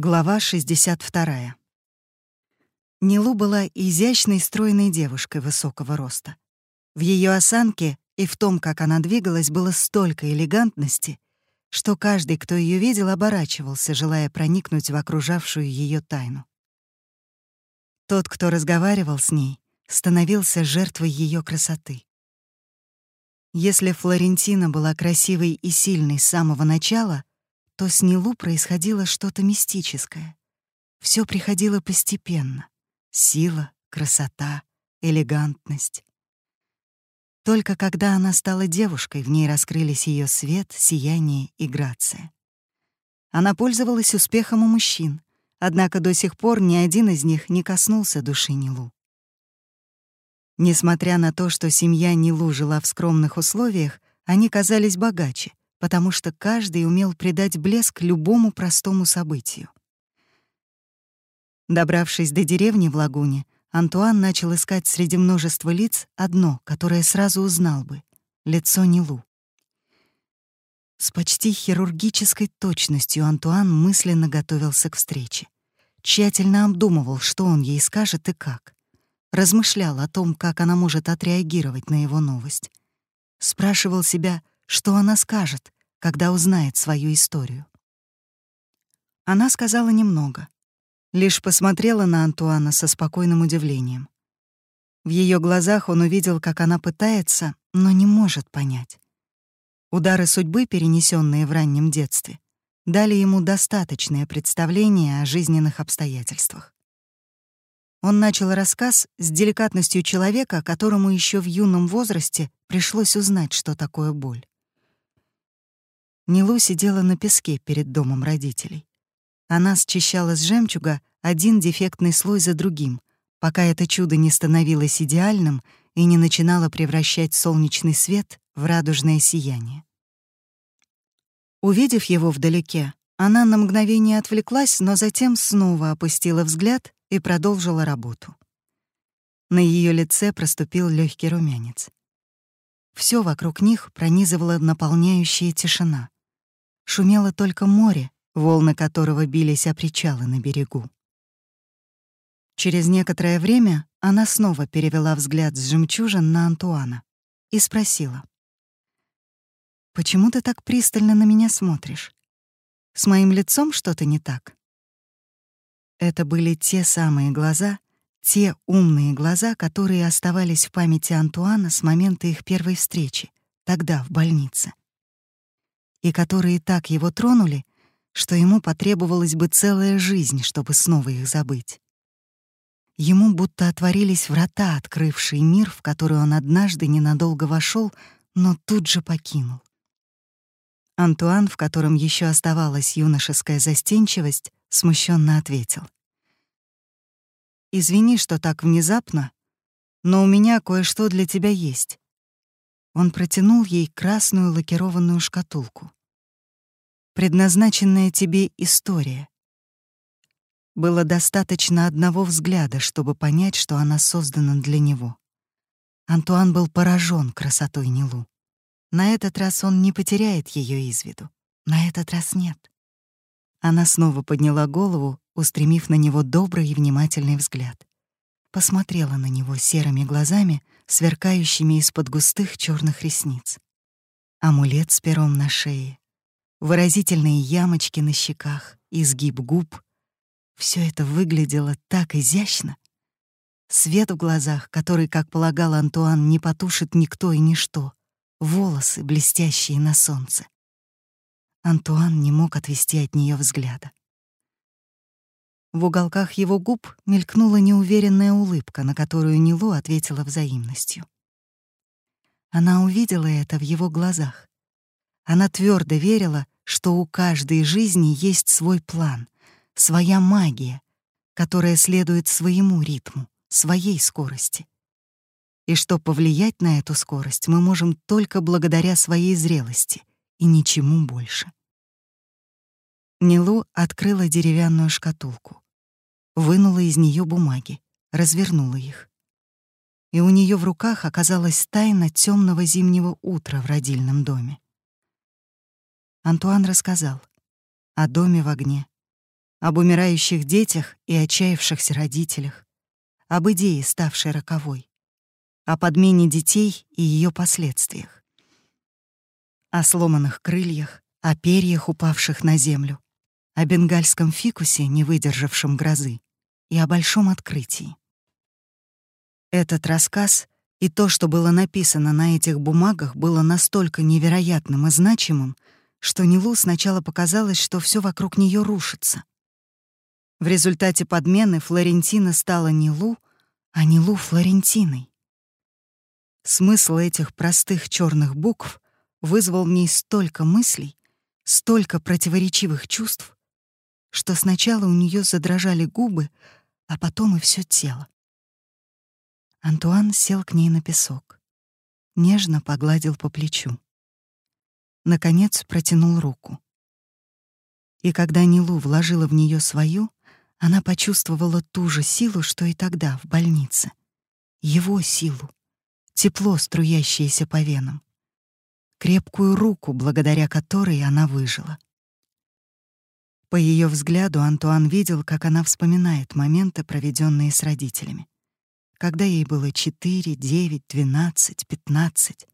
Глава 62. Нилу была изящной, стройной девушкой высокого роста. В ее осанке и в том, как она двигалась, было столько элегантности, что каждый, кто ее видел, оборачивался, желая проникнуть в окружавшую ее тайну. Тот, кто разговаривал с ней, становился жертвой ее красоты. Если Флорентина была красивой и сильной с самого начала, то с Нилу происходило что-то мистическое. Все приходило постепенно. Сила, красота, элегантность. Только когда она стала девушкой, в ней раскрылись ее свет, сияние и грация. Она пользовалась успехом у мужчин, однако до сих пор ни один из них не коснулся души Нилу. Несмотря на то, что семья Нилу жила в скромных условиях, они казались богаче, потому что каждый умел придать блеск любому простому событию. Добравшись до деревни в лагуне, Антуан начал искать среди множества лиц одно, которое сразу узнал бы — лицо Нилу. С почти хирургической точностью Антуан мысленно готовился к встрече. Тщательно обдумывал, что он ей скажет и как. Размышлял о том, как она может отреагировать на его новость. Спрашивал себя, что она скажет, когда узнает свою историю. Она сказала немного, лишь посмотрела на Антуана со спокойным удивлением. В ее глазах он увидел, как она пытается, но не может понять. Удары судьбы, перенесенные в раннем детстве, дали ему достаточное представление о жизненных обстоятельствах. Он начал рассказ с деликатностью человека, которому еще в юном возрасте пришлось узнать, что такое боль. Нилу сидела на песке перед домом родителей. Она счищала с жемчуга один дефектный слой за другим, пока это чудо не становилось идеальным и не начинало превращать солнечный свет в радужное сияние. Увидев его вдалеке, она на мгновение отвлеклась, но затем снова опустила взгляд и продолжила работу. На ее лице проступил легкий румянец. Все вокруг них пронизывала наполняющая тишина. Шумело только море, волны которого бились о причалы на берегу. Через некоторое время она снова перевела взгляд с жемчужин на Антуана и спросила. «Почему ты так пристально на меня смотришь? С моим лицом что-то не так?» Это были те самые глаза, те умные глаза, которые оставались в памяти Антуана с момента их первой встречи, тогда, в больнице и которые так его тронули, что ему потребовалась бы целая жизнь, чтобы снова их забыть. Ему будто отворились врата, открывшие мир, в который он однажды ненадолго вошел, но тут же покинул. Антуан, в котором еще оставалась юношеская застенчивость, смущенно ответил. «Извини, что так внезапно, но у меня кое-что для тебя есть. Он протянул ей красную лакированную шкатулку. «Предназначенная тебе история». Было достаточно одного взгляда, чтобы понять, что она создана для него. Антуан был поражен красотой Нилу. На этот раз он не потеряет ее из виду. На этот раз нет. Она снова подняла голову, устремив на него добрый и внимательный взгляд посмотрела на него серыми глазами, сверкающими из-под густых черных ресниц. Амулет с пером на шее, выразительные ямочки на щеках, изгиб губ. Все это выглядело так изящно. Свет в глазах, который, как полагал Антуан, не потушит никто и ничто. Волосы, блестящие на солнце. Антуан не мог отвести от нее взгляда. В уголках его губ мелькнула неуверенная улыбка, на которую Нилу ответила взаимностью. Она увидела это в его глазах. Она твердо верила, что у каждой жизни есть свой план, своя магия, которая следует своему ритму, своей скорости. И что повлиять на эту скорость мы можем только благодаря своей зрелости и ничему больше. Нилу открыла деревянную шкатулку, вынула из нее бумаги, развернула их. И у нее в руках оказалась тайна темного зимнего утра в родильном доме. Антуан рассказал о доме в огне, об умирающих детях и отчаявшихся родителях, об идее, ставшей роковой, о подмене детей и ее последствиях, о сломанных крыльях, о перьях, упавших на землю, о бенгальском фикусе, не выдержавшем грозы, и о большом открытии. Этот рассказ и то, что было написано на этих бумагах, было настолько невероятным и значимым, что Нилу сначала показалось, что все вокруг нее рушится. В результате подмены Флорентина стала Нилу, а Нилу — Флорентиной. Смысл этих простых черных букв вызвал в ней столько мыслей, столько противоречивых чувств, что сначала у нее задрожали губы, а потом и все тело. Антуан сел к ней на песок, нежно погладил по плечу. Наконец протянул руку. И когда Нилу вложила в нее свою, она почувствовала ту же силу, что и тогда в больнице. Его силу, тепло, струящееся по венам. Крепкую руку, благодаря которой она выжила. По ее взгляду Антуан видел, как она вспоминает моменты, проведенные с родителями. Когда ей было 4, 9, 12, 15.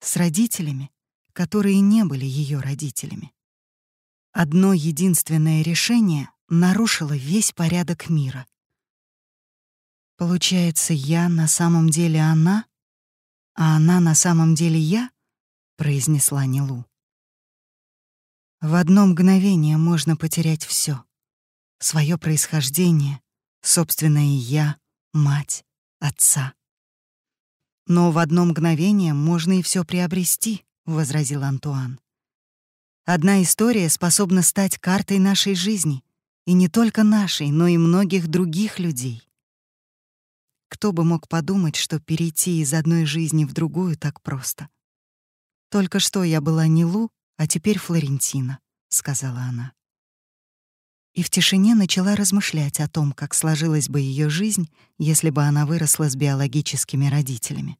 С родителями, которые не были ее родителями. Одно единственное решение нарушила весь порядок мира. Получается, я на самом деле она, а она на самом деле я, произнесла Нилу. В одно мгновение можно потерять все: свое происхождение, собственное я, мать, отца. Но в одно мгновение можно и все приобрести, возразил Антуан. Одна история способна стать картой нашей жизни, и не только нашей, но и многих других людей. Кто бы мог подумать, что перейти из одной жизни в другую так просто? Только что я была не Лу, а теперь Флорентина, сказала она. И в тишине начала размышлять о том, как сложилась бы ее жизнь, если бы она выросла с биологическими родителями.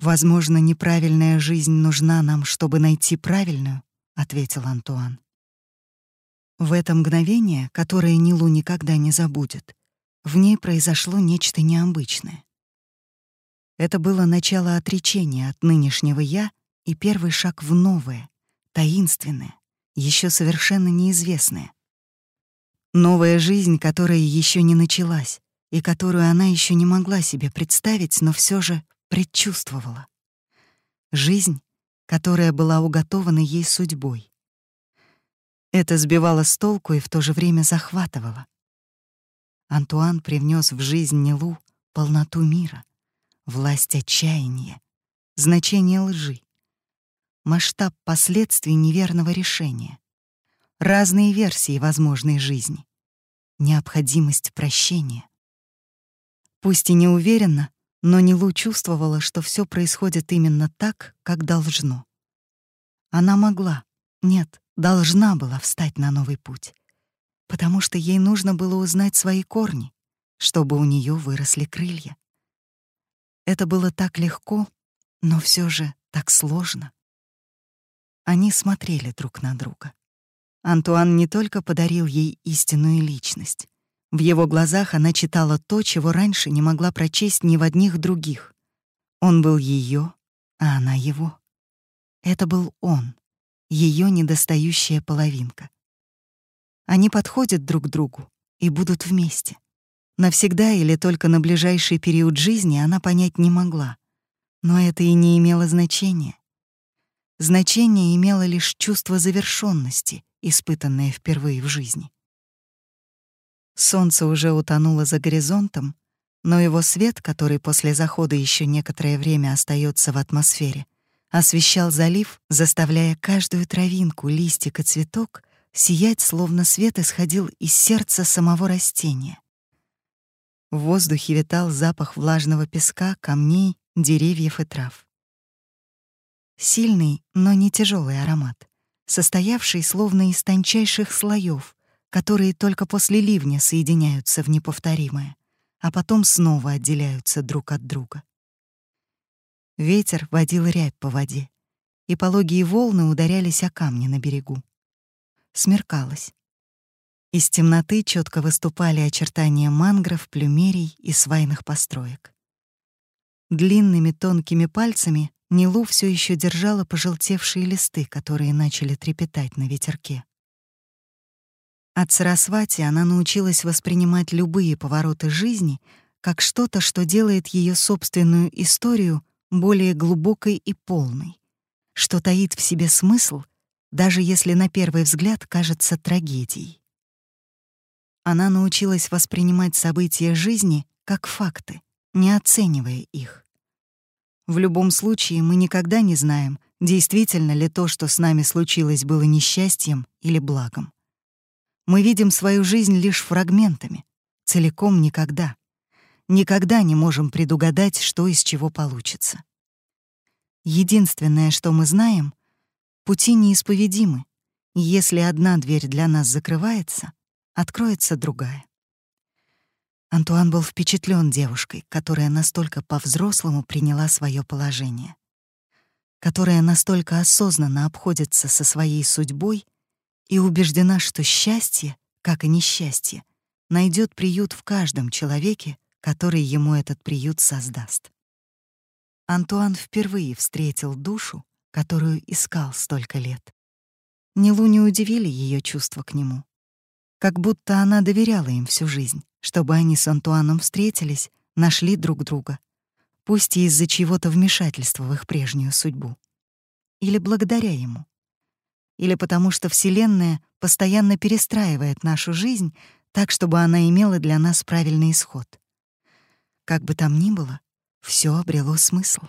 Возможно, неправильная жизнь нужна нам, чтобы найти правильную, ответил Антуан. В это мгновение, которое Нилу никогда не забудет, в ней произошло нечто необычное. Это было начало отречения от нынешнего «я» и первый шаг в новое, таинственное, еще совершенно неизвестное. Новая жизнь, которая еще не началась и которую она еще не могла себе представить, но все же предчувствовала. Жизнь, которая была уготована ей судьбой. Это сбивало с толку и в то же время захватывало. Антуан привнес в жизнь Нилу полноту мира, власть отчаяния, значение лжи, масштаб последствий неверного решения, разные версии возможной жизни, необходимость прощения. Пусть и не уверенно, но Нилу чувствовала, что все происходит именно так, как должно. Она могла, нет, должна была встать на новый путь, потому что ей нужно было узнать свои корни, чтобы у нее выросли крылья. Это было так легко, но все же так сложно. Они смотрели друг на друга. Антуан не только подарил ей истинную личность. В его глазах она читала то, чего раньше не могла прочесть ни в одних других. Он был ее, а она его. Это был он, ее недостающая половинка. Они подходят друг к другу и будут вместе. Навсегда или только на ближайший период жизни она понять не могла. Но это и не имело значения. Значение имело лишь чувство завершенности, испытанное впервые в жизни. Солнце уже утонуло за горизонтом, но его свет, который после захода еще некоторое время остается в атмосфере, освещал залив, заставляя каждую травинку, листик и цветок сиять, словно свет исходил из сердца самого растения. В воздухе витал запах влажного песка, камней, деревьев и трав. Сильный, но не тяжелый аромат, состоявший словно из тончайших слоев, которые только после ливня соединяются в неповторимое, а потом снова отделяются друг от друга. Ветер водил рябь по воде, и пологие волны ударялись о камни на берегу. Смеркалось. Из темноты четко выступали очертания мангров, плюмерий и свайных построек. Длинными тонкими пальцами Нилу все еще держала пожелтевшие листы, которые начали трепетать на ветерке. От Сарасвати она научилась воспринимать любые повороты жизни как что-то, что делает ее собственную историю более глубокой и полной, что таит в себе смысл, даже если на первый взгляд кажется трагедией. Она научилась воспринимать события жизни как факты, не оценивая их. В любом случае, мы никогда не знаем, действительно ли то, что с нами случилось, было несчастьем или благом. Мы видим свою жизнь лишь фрагментами, целиком никогда. Никогда не можем предугадать, что из чего получится. Единственное, что мы знаем, пути неисповедимы, если одна дверь для нас закрывается, откроется другая. Антуан был впечатлен девушкой, которая настолько по-взрослому приняла свое положение, которая настолько осознанно обходится со своей судьбой и убеждена, что счастье, как и несчастье, найдет приют в каждом человеке, который ему этот приют создаст. Антуан впервые встретил душу, которую искал столько лет. Нилу не удивили ее чувства к нему. Как будто она доверяла им всю жизнь чтобы они с Антуаном встретились, нашли друг друга, пусть и из-за чего-то вмешательства в их прежнюю судьбу. Или благодаря ему. Или потому что Вселенная постоянно перестраивает нашу жизнь так, чтобы она имела для нас правильный исход. Как бы там ни было, все обрело смысл.